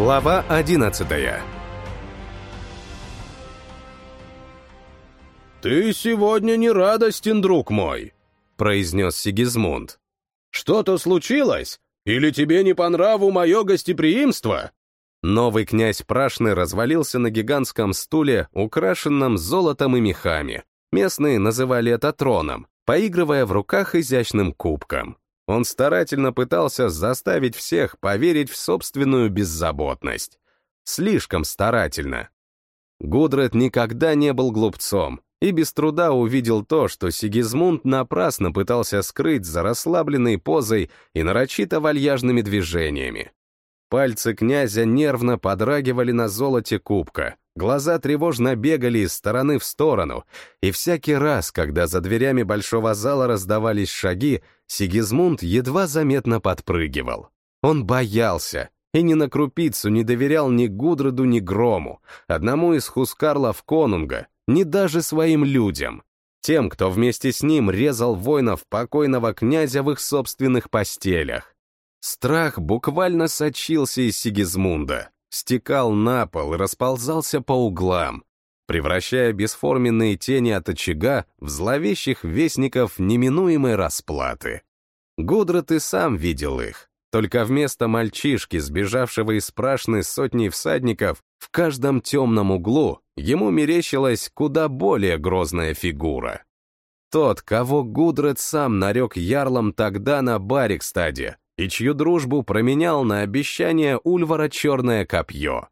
Глава одиннадцатая «Ты сегодня не радостен, друг мой», — произнес Сигизмунд. «Что-то случилось? Или тебе не по нраву мое гостеприимство?» Новый князь Прашны развалился на гигантском стуле, украшенном золотом и мехами. Местные называли это троном, поигрывая в руках изящным кубком. Он старательно пытался заставить всех поверить в собственную беззаботность. Слишком старательно. Гудред никогда не был глупцом и без труда увидел то, что Сигизмунд напрасно пытался скрыть за расслабленной позой и нарочито вальяжными движениями. Пальцы князя нервно подрагивали на золоте кубка, глаза тревожно бегали из стороны в сторону, и всякий раз, когда за дверями большого зала раздавались шаги, Сигизмунд едва заметно подпрыгивал. Он боялся и ни на крупицу не доверял ни Гудроду, ни Грому, одному из хускарлов Конунга, ни даже своим людям, тем, кто вместе с ним резал воинов покойного князя в их собственных постелях. Страх буквально сочился из Сигизмунда, стекал на пол и расползался по углам, превращая бесформенные тени от очага в зловещих вестников неминуемой расплаты. Гудрат и сам видел их, только вместо мальчишки, сбежавшего из прашны сотней всадников, в каждом темном углу ему мерещилась куда более грозная фигура. Тот, кого Гудред сам нарек ярлом тогда на Барикстаде, и чью дружбу променял на обещание Ульвара черное копье.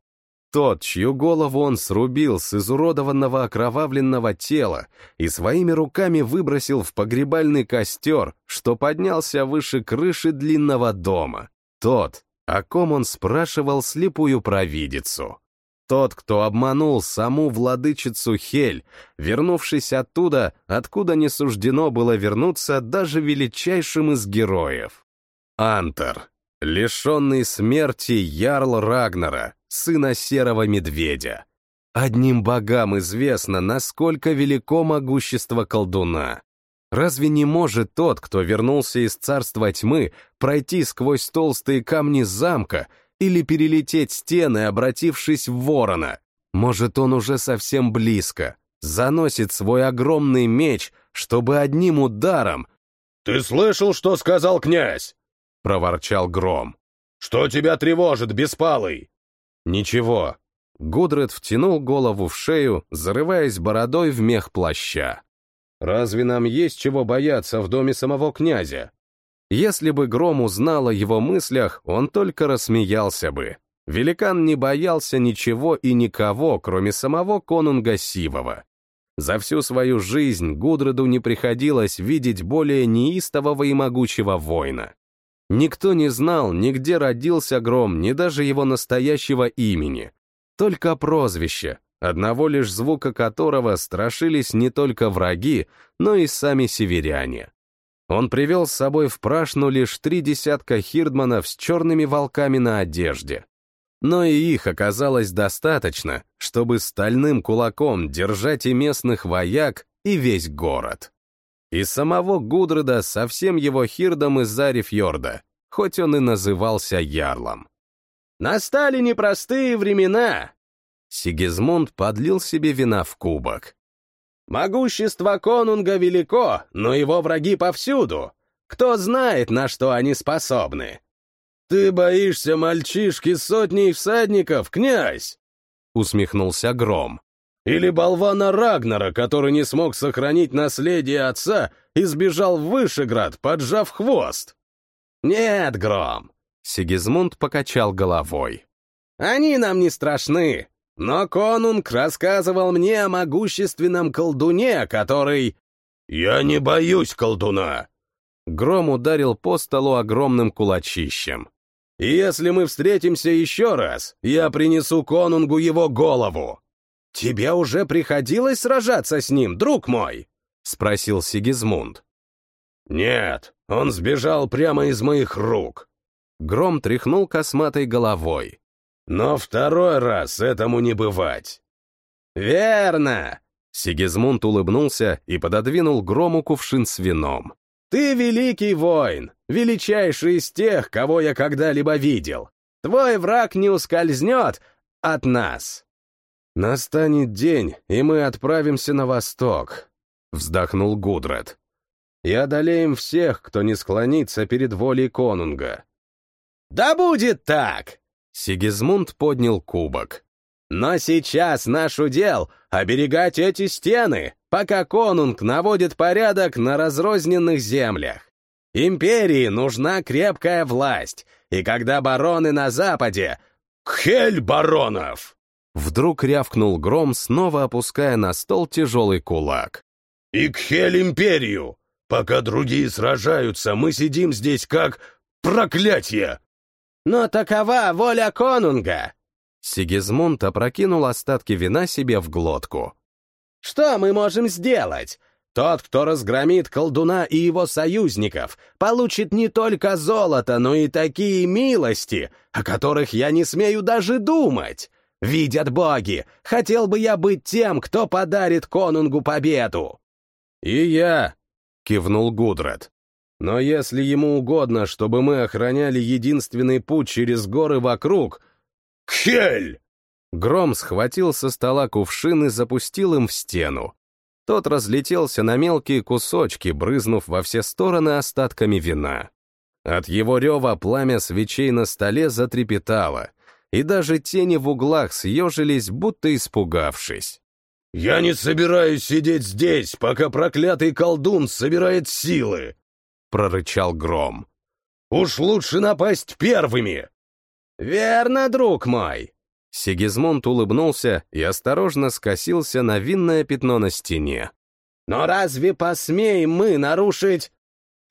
Тот, чью голову он срубил с изуродованного окровавленного тела и своими руками выбросил в погребальный костер, что поднялся выше крыши длинного дома. Тот, о ком он спрашивал слепую провидицу. Тот, кто обманул саму владычицу Хель, вернувшись оттуда, откуда не суждено было вернуться даже величайшим из героев. Антер, лишенный смерти Ярл Рагнара, сына серого медведя. Одним богам известно, насколько велико могущество колдуна. Разве не может тот, кто вернулся из царства тьмы, пройти сквозь толстые камни замка или перелететь стены, обратившись в ворона? Может, он уже совсем близко, заносит свой огромный меч, чтобы одним ударом... «Ты слышал, что сказал князь?» — проворчал Гром. «Что тебя тревожит, беспалый?» «Ничего». Гудред втянул голову в шею, зарываясь бородой в мех плаща. «Разве нам есть чего бояться в доме самого князя?» Если бы Гром узнал о его мыслях, он только рассмеялся бы. Великан не боялся ничего и никого, кроме самого конунга Сивова. За всю свою жизнь Гудреду не приходилось видеть более неистового и могучего воина. Никто не знал, ни где родился Гром, ни даже его настоящего имени. Только прозвище, одного лишь звука которого страшились не только враги, но и сами северяне. Он привел с собой в Прашну лишь три десятка хирдманов с черными волками на одежде. Но и их оказалось достаточно, чтобы стальным кулаком держать и местных вояк, и весь город и самого Гудреда со всем его хирдом из Зарифьорда, хоть он и назывался Ярлом. «Настали непростые времена!» Сигизмунд подлил себе вина в кубок. «Могущество конунга велико, но его враги повсюду. Кто знает, на что они способны?» «Ты боишься мальчишки сотней всадников, князь?» — усмехнулся Гром. Или болвана Рагнара, который не смог сохранить наследие отца и сбежал в Вышеград, поджав хвост? Нет, Гром. Сигизмунд покачал головой. Они нам не страшны, но конунг рассказывал мне о могущественном колдуне, который... Я не боюсь колдуна. Гром ударил по столу огромным кулачищем. «Если мы встретимся еще раз, я принесу конунгу его голову!» «Тебе уже приходилось сражаться с ним, друг мой?» — спросил Сигизмунд. «Нет, он сбежал прямо из моих рук». Гром тряхнул косматой головой. «Но второй раз этому не бывать». «Верно!» Сигизмунд улыбнулся и пододвинул Грому кувшин с вином. «Ты великий воин, величайший из тех, кого я когда-либо видел. Твой враг не ускользнет от нас. Настанет день, и мы отправимся на восток, вздохнул Гудрат. И одолеем всех, кто не склонится перед волей конунга. Да будет так! Сигизмунд поднял кубок. Но сейчас наш удел — оберегать эти стены, пока конунг наводит порядок на разрозненных землях. Империи нужна крепкая власть, и когда бароны на западе... Хель баронов! Вдруг рявкнул гром, снова опуская на стол тяжелый кулак. «И к Хель империю! Пока другие сражаются, мы сидим здесь как проклятие!» «Но такова воля конунга!» Сигизмунд опрокинул остатки вина себе в глотку. «Что мы можем сделать? Тот, кто разгромит колдуна и его союзников, получит не только золото, но и такие милости, о которых я не смею даже думать. Видят боги, хотел бы я быть тем, кто подарит конунгу победу». «И я», — кивнул Гудрат. «Но если ему угодно, чтобы мы охраняли единственный путь через горы вокруг, «Хель!» Гром схватил со стола кувшин и запустил им в стену. Тот разлетелся на мелкие кусочки, брызнув во все стороны остатками вина. От его рева пламя свечей на столе затрепетало, и даже тени в углах съежились, будто испугавшись. «Я не собираюсь сидеть здесь, пока проклятый колдун собирает силы!» — прорычал Гром. «Уж лучше напасть первыми!» «Верно, друг мой!» Сигизмунд улыбнулся и осторожно скосился на винное пятно на стене. «Но разве посмеем мы нарушить...»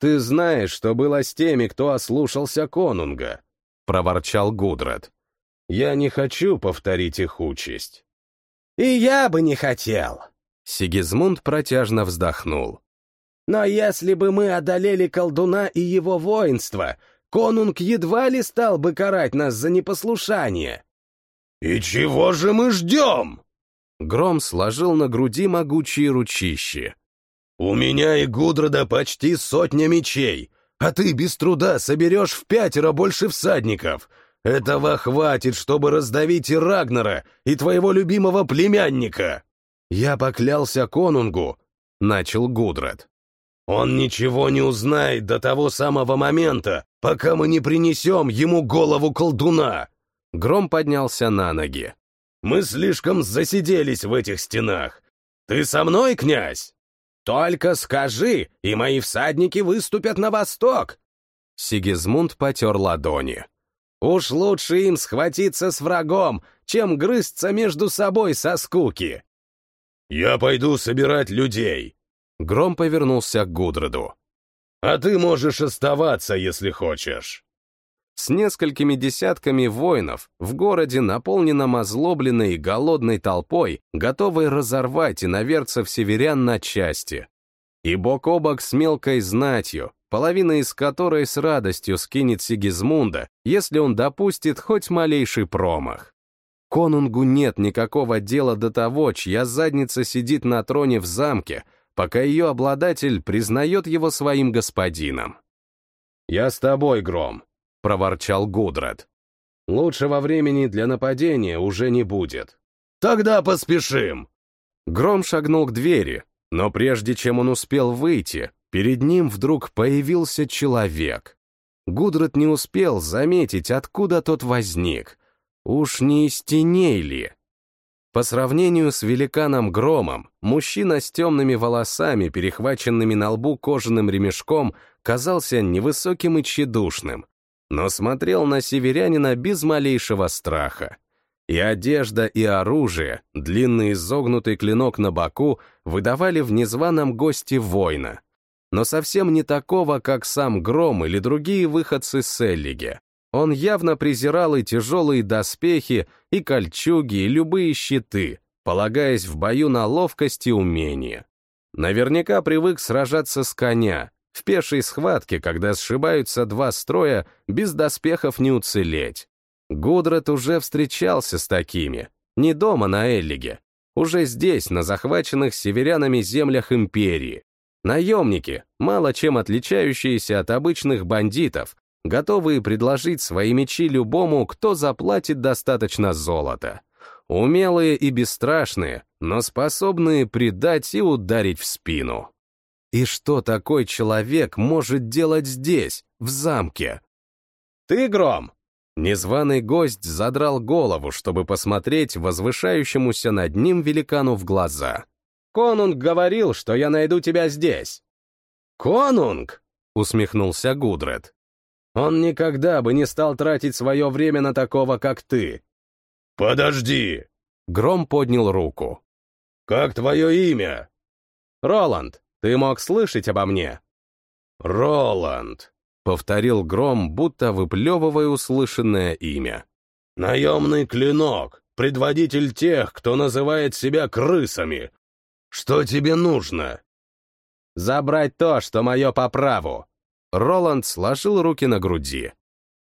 «Ты знаешь, что было с теми, кто ослушался конунга», — проворчал Гудрат. «Я не хочу повторить их участь». «И я бы не хотел», — Сигизмунд протяжно вздохнул. «Но если бы мы одолели колдуна и его воинство, конунг едва ли стал бы карать нас за непослушание. «И чего же мы ждем?» Гром сложил на груди могучие ручищи. «У меня и Гудрода почти сотня мечей, а ты без труда соберешь в пятеро больше всадников. Этого хватит, чтобы раздавить и Рагнера, и твоего любимого племянника!» «Я поклялся конунгу», — начал Гудред. «Он ничего не узнает до того самого момента, пока мы не принесем ему голову колдуна!» Гром поднялся на ноги. «Мы слишком засиделись в этих стенах. Ты со мной, князь? Только скажи, и мои всадники выступят на восток!» Сигизмунд потер ладони. «Уж лучше им схватиться с врагом, чем грызться между собой со скуки!» «Я пойду собирать людей!» Гром повернулся к Гудроду. А ты можешь оставаться, если хочешь. С несколькими десятками воинов в городе, наполненном озлобленной и голодной толпой, готовой разорвать иноверцев северян на части. И бок о бок с мелкой знатью, половина из которой с радостью скинет Сигизмунда, если он допустит хоть малейший промах. Конунгу нет никакого дела до того, чья задница сидит на троне в замке, пока ее обладатель признает его своим господином. «Я с тобой, Гром», — проворчал Гудрат. «Лучшего времени для нападения уже не будет». «Тогда поспешим!» Гром шагнул к двери, но прежде чем он успел выйти, перед ним вдруг появился человек. Гудрат не успел заметить, откуда тот возник. Уж не из теней ли? По сравнению с великаном Громом, мужчина с темными волосами, перехваченными на лбу кожаным ремешком, казался невысоким и тщедушным, но смотрел на северянина без малейшего страха. И одежда, и оружие, длинный изогнутый клинок на боку выдавали в незваном госте воина. Но совсем не такого, как сам Гром или другие выходцы с Эллиги. Он явно презирал и тяжелые доспехи, и кольчуги, и любые щиты, полагаясь в бою на ловкость и умение. Наверняка привык сражаться с коня, в пешей схватке, когда сшибаются два строя, без доспехов не уцелеть. Гудрат уже встречался с такими, не дома на Эллиге, уже здесь, на захваченных северянами землях империи. Наемники, мало чем отличающиеся от обычных бандитов, готовые предложить свои мечи любому, кто заплатит достаточно золота. Умелые и бесстрашные, но способные предать и ударить в спину. И что такой человек может делать здесь, в замке? «Ты, Гром!» Незваный гость задрал голову, чтобы посмотреть возвышающемуся над ним великану в глаза. «Конунг говорил, что я найду тебя здесь». «Конунг?» — усмехнулся Гудред. «Он никогда бы не стал тратить свое время на такого, как ты». «Подожди!» Гром поднял руку. «Как твое имя?» «Роланд, ты мог слышать обо мне?» «Роланд», — повторил Гром, будто выплевывая услышанное имя. «Наемный клинок, предводитель тех, кто называет себя крысами. Что тебе нужно?» «Забрать то, что мое по праву». Роланд сложил руки на груди.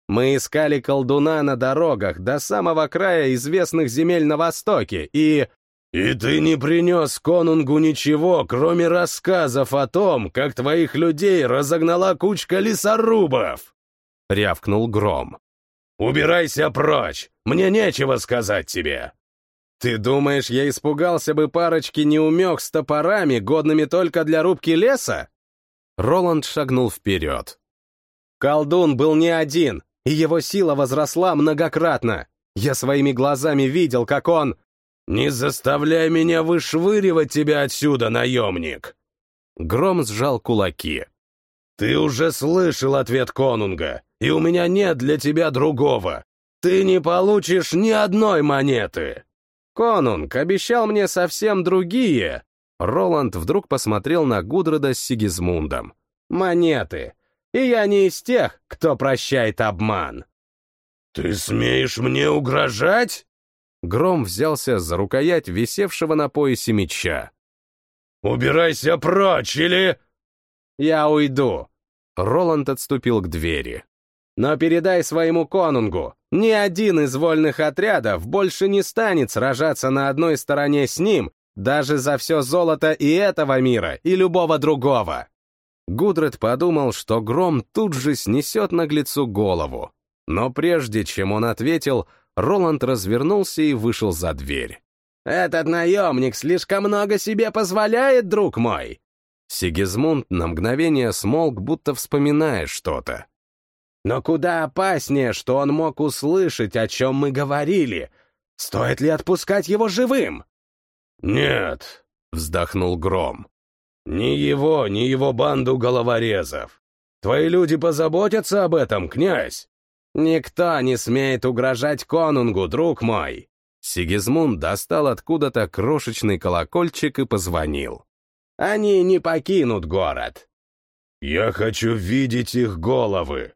«Мы искали колдуна на дорогах до самого края известных земель на Востоке, и...» «И ты не принес конунгу ничего, кроме рассказов о том, как твоих людей разогнала кучка лесорубов!» — рявкнул Гром. «Убирайся прочь! Мне нечего сказать тебе!» «Ты думаешь, я испугался бы парочки неумех с топорами, годными только для рубки леса?» Роланд шагнул вперед. «Колдун был не один, и его сила возросла многократно. Я своими глазами видел, как он...» «Не заставляй меня вышвыривать тебя отсюда, наемник!» Гром сжал кулаки. «Ты уже слышал ответ Конунга, и у меня нет для тебя другого. Ты не получишь ни одной монеты!» «Конунг обещал мне совсем другие!» Роланд вдруг посмотрел на Гудрода с Сигизмундом. «Монеты! И я не из тех, кто прощает обман!» «Ты смеешь мне угрожать?» Гром взялся за рукоять висевшего на поясе меча. «Убирайся прочь, или...» «Я уйду!» Роланд отступил к двери. «Но передай своему конунгу, ни один из вольных отрядов больше не станет сражаться на одной стороне с ним, даже за все золото и этого мира, и любого другого!» Гудред подумал, что гром тут же снесет наглецу голову. Но прежде чем он ответил, Роланд развернулся и вышел за дверь. «Этот наемник слишком много себе позволяет, друг мой!» Сигизмунд на мгновение смолк, будто вспоминая что-то. «Но куда опаснее, что он мог услышать, о чем мы говорили. Стоит ли отпускать его живым?» «Нет», — вздохнул Гром. «Ни его, ни его банду головорезов. Твои люди позаботятся об этом, князь?» «Никто не смеет угрожать конунгу, друг мой!» Сигизмунд достал откуда-то крошечный колокольчик и позвонил. «Они не покинут город!» «Я хочу видеть их головы!»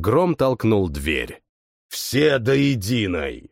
Гром толкнул дверь. «Все до единой!»